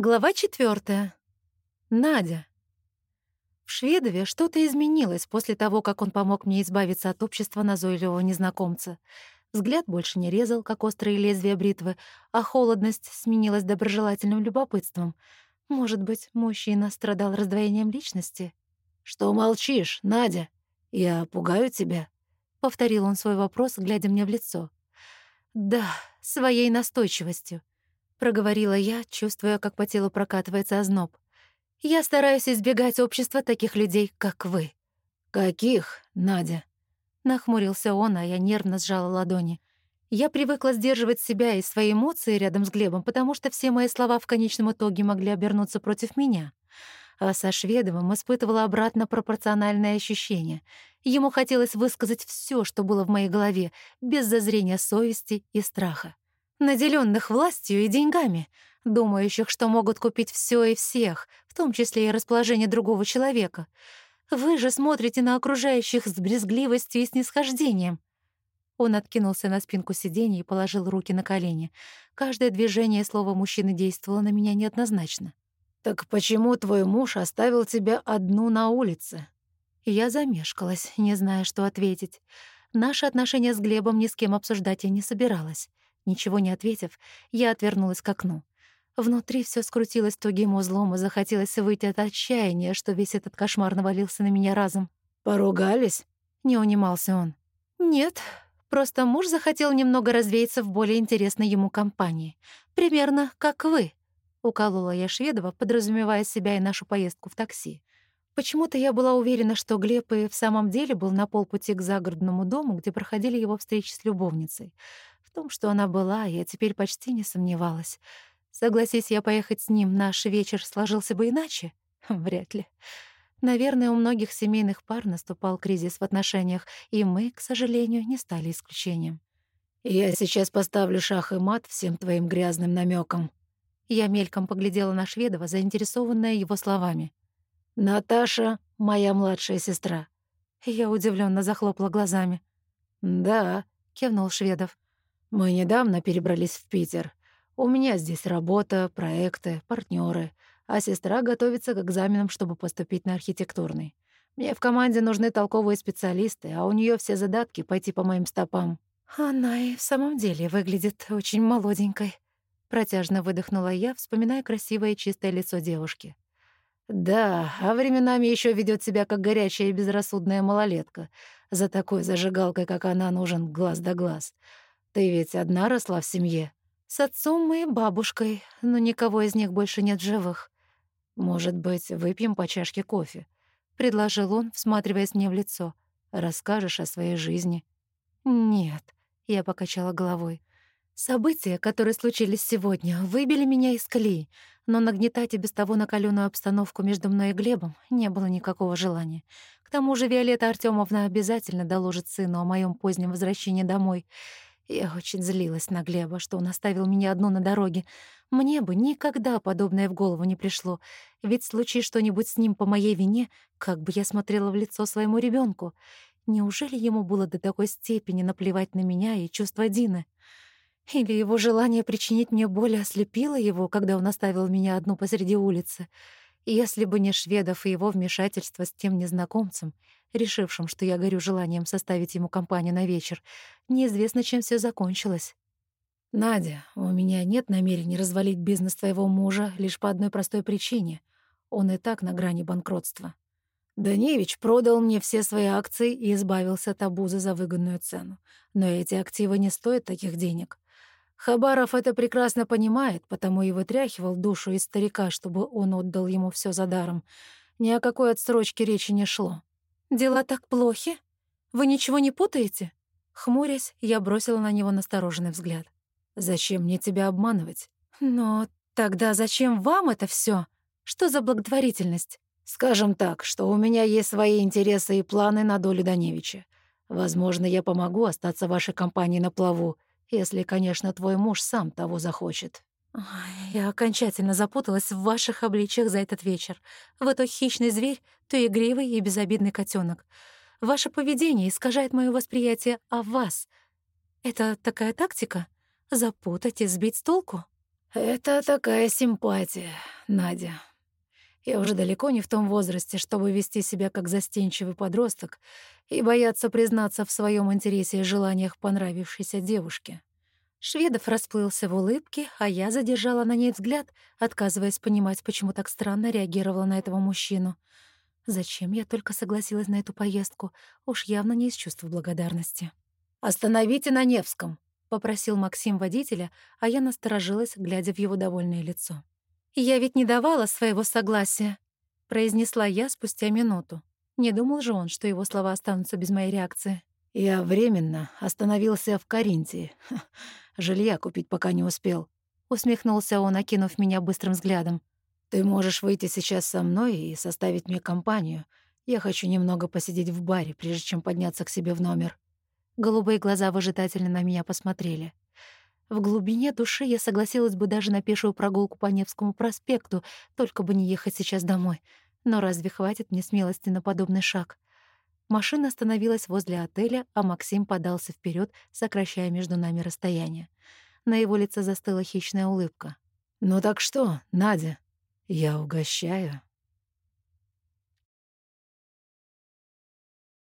Глава четвертая. Надя. В Шведове что-то изменилось после того, как он помог мне избавиться от общества назойливого незнакомца. Взгляд больше не резал, как острые лезвия бритвы, а холодность сменилась доброжелательным любопытством. Может быть, мужчина страдал раздвоением личности? «Что молчишь, Надя? Я пугаю тебя?» — повторил он свой вопрос, глядя мне в лицо. «Да, своей настойчивостью. — проговорила я, чувствуя, как по телу прокатывается озноб. «Я стараюсь избегать общества таких людей, как вы». «Каких, Надя?» Нахмурился он, а я нервно сжала ладони. Я привыкла сдерживать себя и свои эмоции рядом с Глебом, потому что все мои слова в конечном итоге могли обернуться против меня. А со Шведовым испытывала обратно пропорциональное ощущение. Ему хотелось высказать все, что было в моей голове, без зазрения совести и страха наделенных властью и деньгами, думающих, что могут купить все и всех, в том числе и расположение другого человека. Вы же смотрите на окружающих с брезгливостью и снисхождением. Он откинулся на спинку сиденья и положил руки на колени. Каждое движение и слово мужчины действовало на меня неоднозначно. «Так почему твой муж оставил тебя одну на улице?» Я замешкалась, не зная, что ответить. Наши отношения с Глебом ни с кем обсуждать я не собиралась. Ничего не ответив, я отвернулась к окну. Внутри все скрутилось тугим узлом, и захотелось выйти от отчаяния, что весь этот кошмар навалился на меня разом. «Поругались?» — не унимался он. «Нет, просто муж захотел немного развеяться в более интересной ему компании. Примерно как вы», — уколола я Шведова, подразумевая себя и нашу поездку в такси. Почему-то я была уверена, что Глеб и в самом деле был на полпути к загородному дому, где проходили его встречи с любовницей. Том, что она была, я теперь почти не сомневалась. Согласись я поехать с ним, наш вечер сложился бы иначе? Вряд ли. Наверное, у многих семейных пар наступал кризис в отношениях, и мы, к сожалению, не стали исключением. «Я сейчас поставлю шах и мат всем твоим грязным намекам. Я мельком поглядела на Шведова, заинтересованная его словами. «Наташа — моя младшая сестра». Я удивленно захлопала глазами. «Да», — кивнул Шведов. Мы недавно перебрались в Питер. У меня здесь работа, проекты, партнеры, а сестра готовится к экзаменам, чтобы поступить на архитектурный. Мне в команде нужны толковые специалисты, а у нее все задатки пойти по моим стопам. Она и в самом деле выглядит очень молоденькой. Протяжно выдохнула я, вспоминая красивое чистое лицо девушки. Да, а временами еще ведет себя как горячая и безрассудная малолетка. За такой зажигалкой, как она, нужен глаз да глаз. Ты ведь одна росла в семье? С отцом и бабушкой, но никого из них больше нет живых. Может быть, выпьем по чашке кофе? Предложил он, всматриваясь мне в лицо. Расскажешь о своей жизни? Нет, я покачала головой. События, которые случились сегодня, выбили меня из колеи, но нагнетать и без того накалённую обстановку между мной и Глебом не было никакого желания. К тому же Виолетта Артёмовна обязательно доложит сыну о моём позднем возвращении домой — я очень злилась на Глеба, что он оставил меня одну на дороге. Мне бы никогда подобное в голову не пришло. Ведь случай что-нибудь с ним по моей вине, как бы я смотрела в лицо своему ребенку. Неужели ему было до такой степени наплевать на меня и чувства Дины? Или его желание причинить мне боль ослепило его, когда он оставил меня одну посреди улицы? Если бы не Шведов и его вмешательство с тем незнакомцем, решившим, что я горю желанием составить ему компанию на вечер. Неизвестно, чем все закончилось. «Надя, у меня нет намерения развалить бизнес твоего мужа лишь по одной простой причине. Он и так на грани банкротства. Даневич продал мне все свои акции и избавился от обузы за выгодную цену. Но эти активы не стоят таких денег. Хабаров это прекрасно понимает, потому и вытряхивал душу из старика, чтобы он отдал ему все за даром. Ни о какой отсрочке речи не шло. «Дела так плохи? Вы ничего не путаете?» Хмурясь, я бросила на него настороженный взгляд. «Зачем мне тебя обманывать?» «Но тогда зачем вам это все? Что за благотворительность?» «Скажем так, что у меня есть свои интересы и планы на долю Даневича. Возможно, я помогу остаться вашей компании на плаву, если, конечно, твой муж сам того захочет». Я окончательно запуталась в ваших обличиях за этот вечер. Вы то хищный зверь, то игривый и безобидный котенок. Ваше поведение искажает моё восприятие о вас. Это такая тактика? Запутать и сбить с толку? Это такая симпатия, Надя. Я уже далеко не в том возрасте, чтобы вести себя как застенчивый подросток и бояться признаться в своем интересе и желаниях понравившейся девушке. Шведов расплылся в улыбке, а я задержала на ней взгляд, отказываясь понимать, почему так странно реагировала на этого мужчину. Зачем я только согласилась на эту поездку? Уж явно не из чувства благодарности. «Остановите на Невском», — попросил Максим водителя, а я насторожилась, глядя в его довольное лицо. «Я ведь не давала своего согласия», — произнесла я спустя минуту. Не думал же он, что его слова останутся без моей реакции. «Я временно остановился в Каринтии. Жилья купить пока не успел», — усмехнулся он, окинув меня быстрым взглядом. «Ты можешь выйти сейчас со мной и составить мне компанию. Я хочу немного посидеть в баре, прежде чем подняться к себе в номер». Голубые глаза выжидательно на меня посмотрели. В глубине души я согласилась бы даже на пешую прогулку по Невскому проспекту, только бы не ехать сейчас домой. Но разве хватит мне смелости на подобный шаг? Машина остановилась возле отеля, а Максим подался вперед, сокращая между нами расстояние. На его лице застыла хищная улыбка. «Ну так что, Надя, я угощаю».